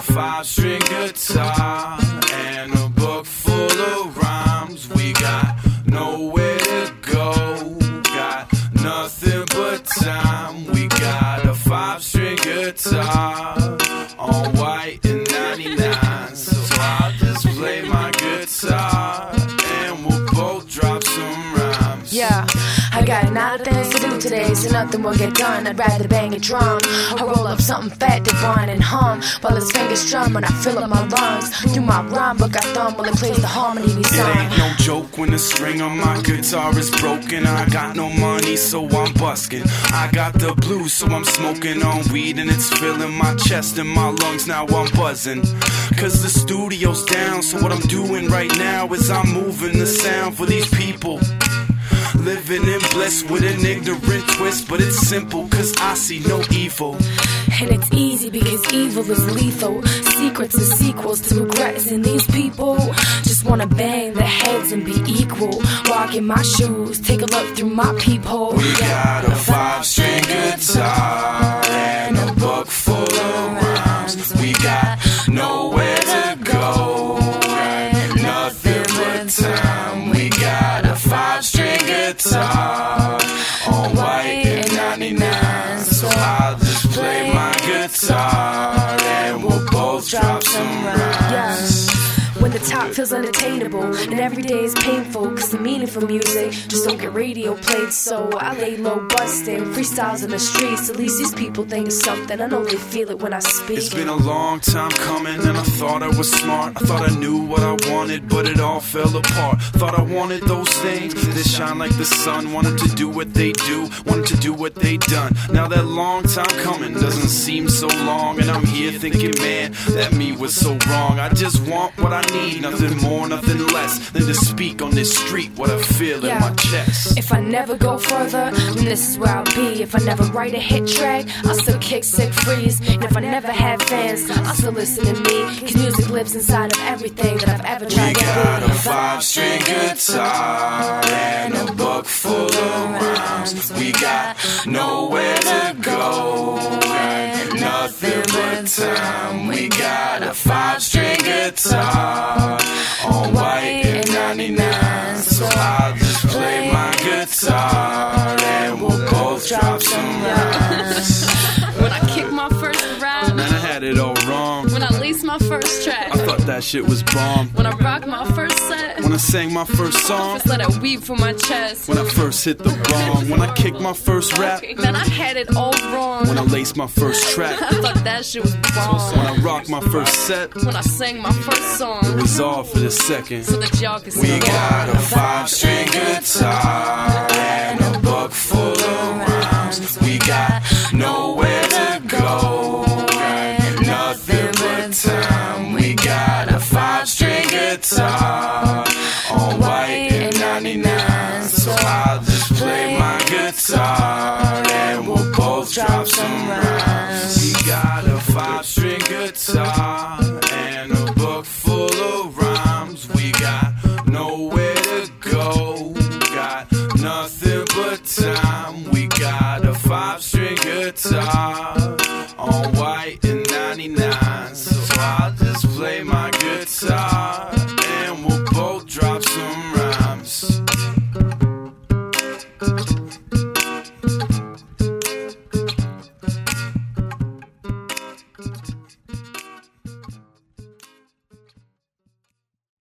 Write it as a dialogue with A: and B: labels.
A: five string guitar and a book full of rhymes. We got nowhere to go, got nothing but time. We got a five string guitar on
B: do so nothing will get done. I'd rather bang a drum or roll up something fat to run and hum while his fingers strum when I fill up my lungs. Through my rhyme book, I thumb while it plays the harmony we
A: It ain't no joke when the string on my guitar is broken. I got no money, so I'm busking. I got the blues, so I'm smoking on weed and it's filling my chest and my lungs. Now I'm buzzing. Cause the studio's down, so what I'm doing right now is I'm moving the sound for these people. Living in bliss with an ignorant twist, but it's simple cause I see no evil.
B: And it's easy because evil is lethal. Secrets and sequels to regrets, and these people just wanna bang their heads and be equal. Walk in my shoes, take a look through my peephole.
A: We got a five
B: When the top feels unattainable and every day is painful, cause the meaningful music just don't get radio played. So I lay low busting, freestyles in the streets. At least these people think of something. I know they feel it when I speak.
A: It's been a long time coming, and I thought I was smart. I thought I knew what I wanted, but it all fell apart. Thought I wanted those things that shine like the sun. Wanted to do what they do, wanted to do what they done. Now that long time coming doesn't seem so long, and I'm here thinking, man, that me was so wrong. I just want what I need, nothing more, nothing less than to speak on this street what I feel in my chest.
B: If I never go further, then this is where I'll be. If I never write a hit track, I'll still kick sick freeze. And if I never have fans, I'll still listen to me. Cause music lives inside of everything that I've ever
A: We
B: tried to
A: got
B: be.
A: a five string guitar and a book full of rhymes. We got nowhere to go and nothing but time. We got a five string guitar on white and 99. So I'll just play my guitar and we'll both drop some rhymes.
C: When I kick my first rhyme,
A: Man, I had it all wrong.
C: when I leased my first track,
A: I thought that shit was bomb.
C: when I rock my first set,
A: When I sang my first song.
C: just let it weep from my chest.
A: When I first hit the bomb, when I kicked my first rap,
C: Man, I had it all wrong.
A: when I laced my first track,
C: I thought that shit was
A: when. I rocked my first set,
C: When I sang my first song,
A: it was all for the second.
C: so that y'all can
A: We got a five string guitar and a book full of rhymes. We got nowhere to go and nothing but time. We got a five string guitar my